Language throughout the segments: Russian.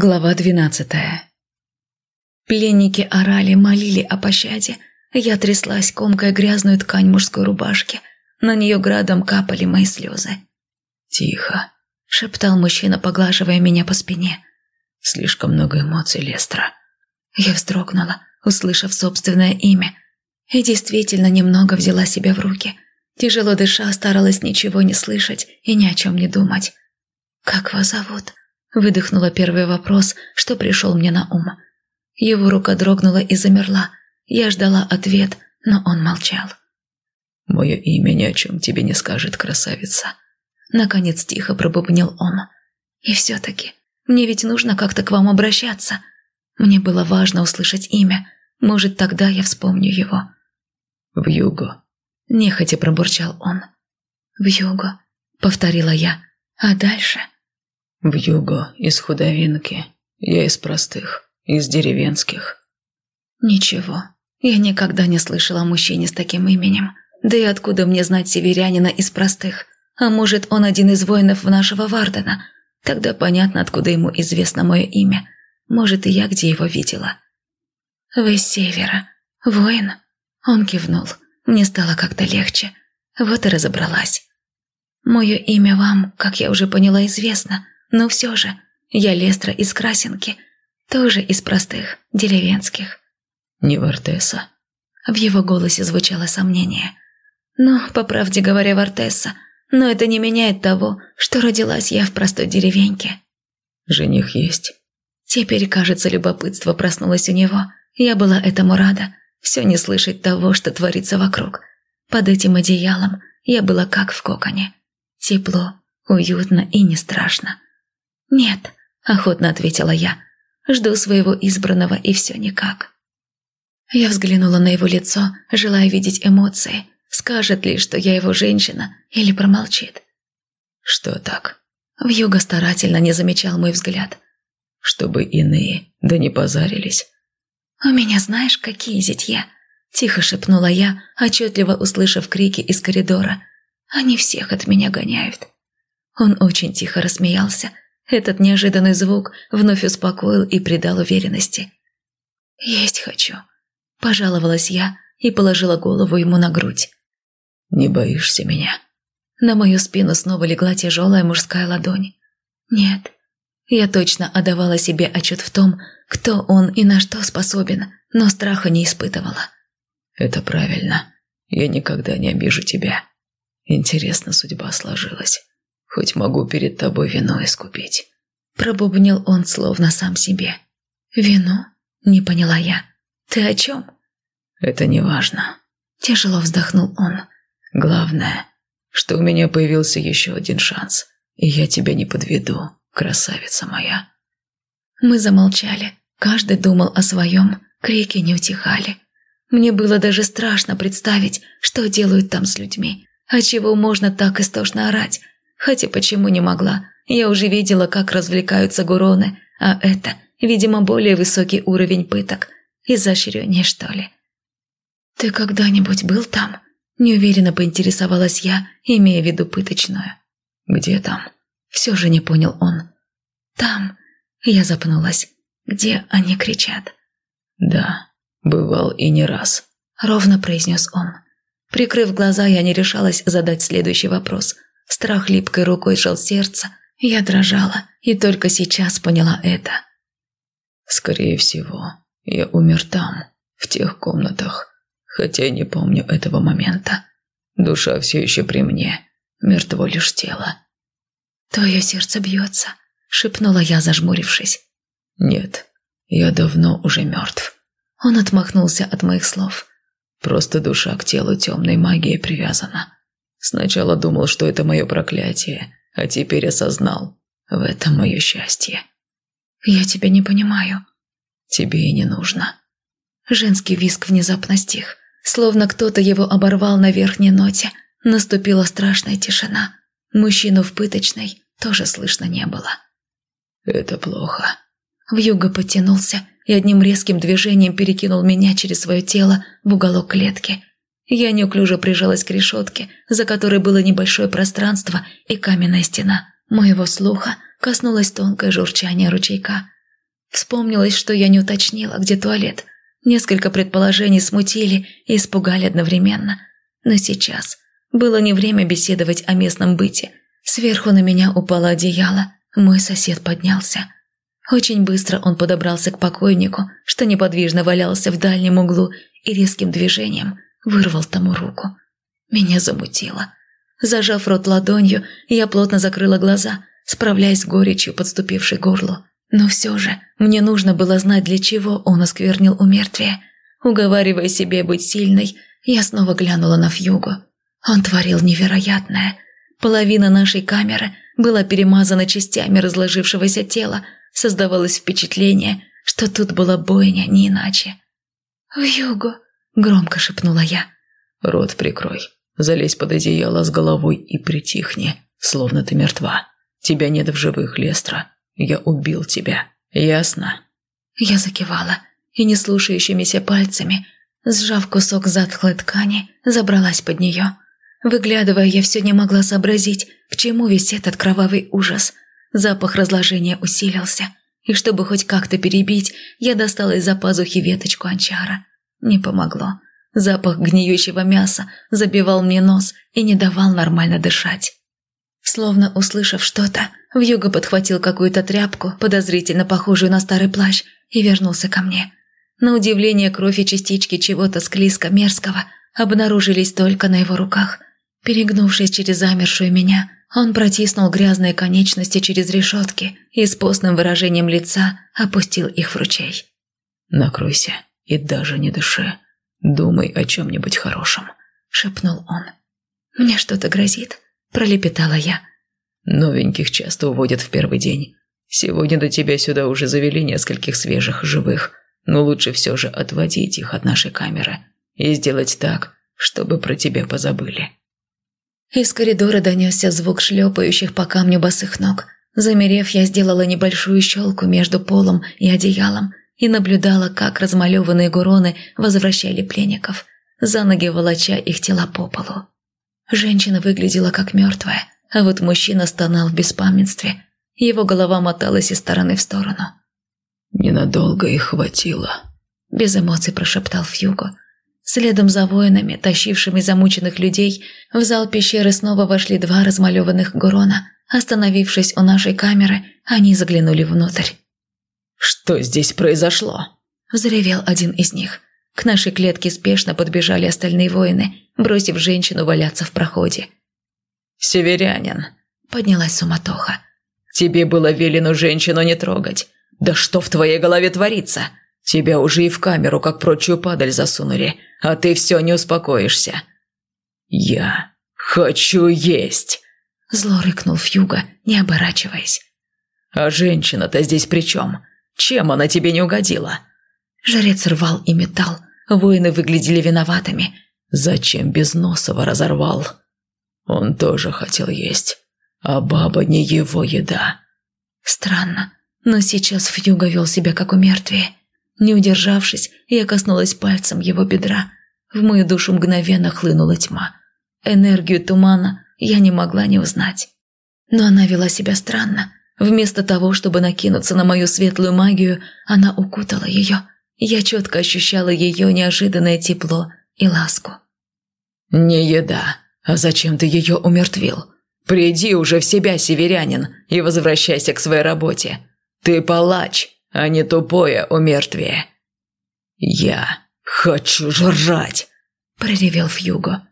Глава двенадцатая. Пленники орали, молили о пощаде. Я тряслась, комкая грязную ткань мужской рубашки. На нее градом капали мои слезы. «Тихо», – шептал мужчина, поглаживая меня по спине. «Слишком много эмоций, Лестра». Я вздрогнула, услышав собственное имя. И действительно немного взяла себя в руки. Тяжело дыша, старалась ничего не слышать и ни о чем не думать. «Как вас зовут?» Выдохнула первый вопрос, что пришел мне на ум. Его рука дрогнула и замерла. Я ждала ответ, но он молчал. «Мое имя ни о чем тебе не скажет, красавица». Наконец тихо пробубнил он. «И все-таки, мне ведь нужно как-то к вам обращаться. Мне было важно услышать имя. Может, тогда я вспомню его». «В юго», – нехотя пробурчал он. «В юго», – повторила я. «А дальше?» В юго, из худовинки. Я из простых, из деревенских. Ничего. Я никогда не слышала о мужчине с таким именем. Да и откуда мне знать северянина из простых? А может, он один из воинов нашего Вардена? Тогда понятно, откуда ему известно мое имя. Может, и я где его видела. «Вы с севера. Воин?» Он кивнул. Мне стало как-то легче. Вот и разобралась. «Мое имя вам, как я уже поняла, известно. Но все же, я Лестра из Красинки, тоже из простых, деревенских. Не Вартеса. В его голосе звучало сомнение. Ну, по правде говоря, Вартеса, но это не меняет того, что родилась я в простой деревеньке. Жених есть. Теперь, кажется, любопытство проснулось у него. Я была этому рада. Все не слышать того, что творится вокруг. Под этим одеялом я была как в коконе. Тепло, уютно и не страшно. «Нет», – охотно ответила я. «Жду своего избранного, и все никак». Я взглянула на его лицо, желая видеть эмоции. Скажет ли, что я его женщина, или промолчит. «Что так?» Вьюга старательно не замечал мой взгляд. «Чтобы иные, да не позарились». «У меня знаешь, какие зятья?» Тихо шепнула я, отчетливо услышав крики из коридора. «Они всех от меня гоняют». Он очень тихо рассмеялся, этот неожиданный звук вновь успокоил и придал уверенности. «Есть хочу», – пожаловалась я и положила голову ему на грудь. «Не боишься меня?» На мою спину снова легла тяжелая мужская ладонь. «Нет». Я точно отдавала себе отчет в том, кто он и на что способен, но страха не испытывала. «Это правильно. Я никогда не обижу тебя. Интересно судьба сложилась» хоть могу перед тобой вино искупить». Пробубнил он словно сам себе. «Вино?» – не поняла я. «Ты о чем?» «Это не важно». Тяжело вздохнул он. «Главное, что у меня появился еще один шанс, и я тебя не подведу, красавица моя». Мы замолчали. Каждый думал о своем, крики не утихали. Мне было даже страшно представить, что делают там с людьми, отчего можно так истошно орать, Хотя почему не могла? Я уже видела, как развлекаются гуроны, а это, видимо, более высокий уровень пыток. Изощреннее, что ли. «Ты когда-нибудь был там?» Неуверенно поинтересовалась я, имея в виду пыточную. «Где там?» Все же не понял он. «Там». Я запнулась. «Где они кричат?» «Да, бывал и не раз», — ровно произнес он. Прикрыв глаза, я не решалась задать следующий вопрос — Страх липкой рукой сжал сердце. Я дрожала и только сейчас поняла это. Скорее всего, я умер там, в тех комнатах, хотя не помню этого момента. Душа все еще при мне, мертво лишь тело. «Твое сердце бьется», — шепнула я, зажмурившись. «Нет, я давно уже мертв». Он отмахнулся от моих слов. «Просто душа к телу темной магии привязана. Сначала думал, что это мое проклятие, а теперь осознал. В этом мое счастье. Я тебя не понимаю. Тебе и не нужно. Женский виск внезапно стих. Словно кто-то его оборвал на верхней ноте. Наступила страшная тишина. Мужчину в пыточной тоже слышно не было. Это плохо. Вьюга потянулся и одним резким движением перекинул меня через свое тело в уголок клетки – я неуклюже прижалась к решетке, за которой было небольшое пространство и каменная стена. Моего слуха коснулось тонкое журчание ручейка. Вспомнилось, что я не уточнила, где туалет. Несколько предположений смутили и испугали одновременно. Но сейчас было не время беседовать о местном быте. Сверху на меня упало одеяло, мой сосед поднялся. Очень быстро он подобрался к покойнику, что неподвижно валялся в дальнем углу, и резким движением вырвал тому руку. Меня замутило. Зажав рот ладонью, я плотно закрыла глаза, справляясь с горечью, подступившей горлу. Но все же мне нужно было знать, для чего он осквернил умертвие. Уговаривая себе быть сильной, я снова глянула на Фьюгу. Он творил невероятное. Половина нашей камеры была перемазана частями разложившегося тела. Создавалось впечатление, что тут была бойня, не иначе. «Фьюгу!» – громко шепнула я. «Рот прикрой. Залезь под одеяло с головой и притихни, словно ты мертва. Тебя нет в живых, Лестра. Я убил тебя. Ясно?» Я закивала и неслушающимися пальцами, сжав кусок затхлой ткани, забралась под нее. Выглядывая, я все не могла сообразить, к чему весь этот кровавый ужас. Запах разложения усилился, и чтобы хоть как-то перебить, я достала из-за пазухи веточку анчара. Не помогло. Запах гниющего мяса забивал мне нос и не давал нормально дышать. Словно услышав что-то, Вьюга подхватил какую-то тряпку, подозрительно похожую на старый плащ, и вернулся ко мне. На удивление кровь и частички чего-то склизко-мерзкого обнаружились только на его руках. Перегнувшись через замершую меня, он протиснул грязные конечности через решетки и с постным выражением лица опустил их в ручей. «Накройся и даже не дыши. Думай о чем-нибудь хорошем», — шепнул он. «Мне что-то грозит», – пролепетала я. «Новеньких часто уводят в первый день. Сегодня до тебя сюда уже завели нескольких свежих, живых, но лучше все же отводить их от нашей камеры и сделать так, чтобы про тебя позабыли». Из коридора донесся звук шлепающих по камню босых ног. Замерев, я сделала небольшую щелку между полом и одеялом и наблюдала, как размалеванные гуроны возвращали пленников, за ноги волоча их тела по полу. Женщина выглядела как мертвая, а вот мужчина стонал в беспамятстве. Его голова моталась из стороны в сторону. «Ненадолго их хватило», – без эмоций прошептал Фьюго. Следом за воинами, тащившими замученных людей, в зал пещеры снова вошли два размалеванных Гурона. Остановившись у нашей камеры, они заглянули внутрь. «Что здесь произошло?» – взревел один из них. К нашей клетке спешно подбежали остальные воины, бросив женщину валяться в проходе. «Северянин», – поднялась суматоха. «Тебе было велено женщину не трогать. Да что в твоей голове творится? Тебя уже и в камеру, как прочую падаль, засунули, а ты все не успокоишься». «Я хочу есть!» – зло рыкнул Фьюга, не оборачиваясь. «А женщина-то здесь при чем? Чем она тебе не угодила?» Жрец рвал и металл, воины выглядели виноватыми – Зачем Безносова разорвал? Он тоже хотел есть, а баба не его еда. Странно, но сейчас Фьюга вел себя как у мертвия. Не удержавшись, я коснулась пальцем его бедра. В мою душу мгновенно хлынула тьма. Энергию тумана я не могла не узнать. Но она вела себя странно. Вместо того, чтобы накинуться на мою светлую магию, она укутала ее. Я четко ощущала ее неожиданное тепло и ласку. «Не еда. А зачем ты ее умертвил? Приди уже в себя, северянин, и возвращайся к своей работе. Ты палач, а не тупое умертвие». «Я хочу жрать!» – проревел Фьюго.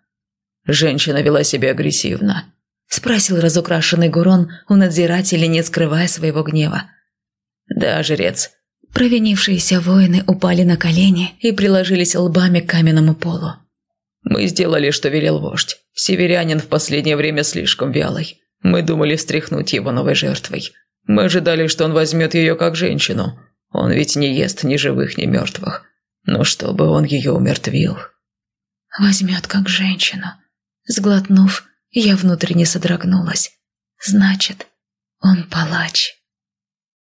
Женщина вела себя агрессивно. Спросил разукрашенный Гурон у надзирателя, не скрывая своего гнева. «Да, жрец, Провинившиеся воины упали на колени и приложились лбами к каменному полу. «Мы сделали, что велел вождь. Северянин в последнее время слишком вялый. Мы думали встряхнуть его новой жертвой. Мы ожидали, что он возьмет ее как женщину. Он ведь не ест ни живых, ни мертвых. Но чтобы он ее умертвил...» «Возьмет как женщину». Сглотнув, я внутренне содрогнулась. «Значит, он палач».